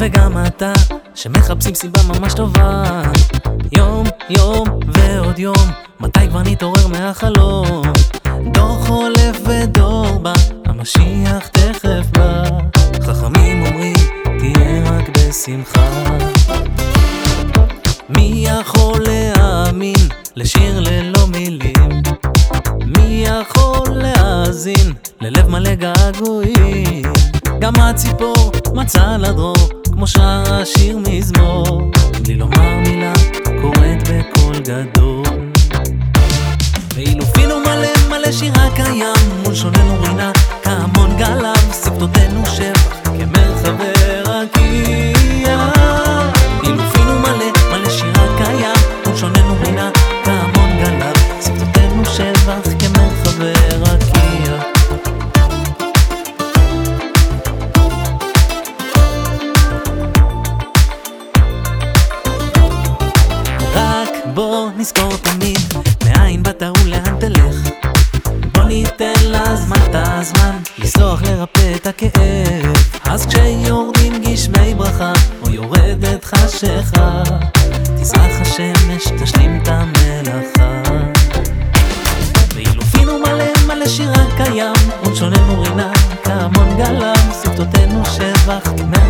וגם אתה, שמחפשים סיבה ממש טובה. יום, יום ועוד יום, מתי כבר נתעורר מהחלום? דור חולף ודור בא, המשיח תכף בא. חכמים אומרים, תהיה רק בשמחה. מי יכול להאמין לשיר ללא מילים? מי יכול להאזין ללב מלא געגועים? גם הציפור מצא לה דרור, כמו שר השיר מזמור. בלי לומר מילה, קוראת בקול גדול. ואילו פינו מלא מלא שירה קיים, מול שוננו רינה, כהמון גלם, שפתותינו שבח, כמרחבי בוא נזכור תמיד. מאין באת ולאן תלך? בוא ניתן לזמן את הזמן. לסלוח לרפא את הכאב. אז כשיורדים גשמי ברכה או יורדת חשיכה תזרח השמש תשלים את המלאכה. ואילו פינו מלא מלא שירה קיים. ולשוננו רינה כהמון גלם שפתותינו שבח כמרחבי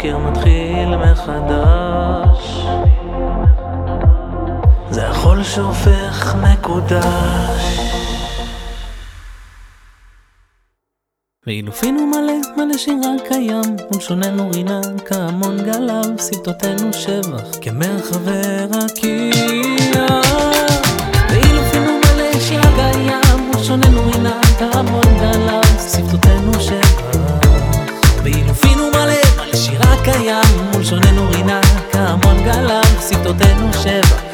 כל בוקר מתחיל מחדש, זה החול שהופך מקודש. ואילו פינו מלא מלא שירה קיים, ולשוננו רינה כהמון גלב, שפתותינו שבח כמרחבי רקיע. ואילו פינו מלא שירה קיים, ולשוננו רינה כהמון קיים, ולשוננו רינה כהמון שבח כמרחבי רקיע.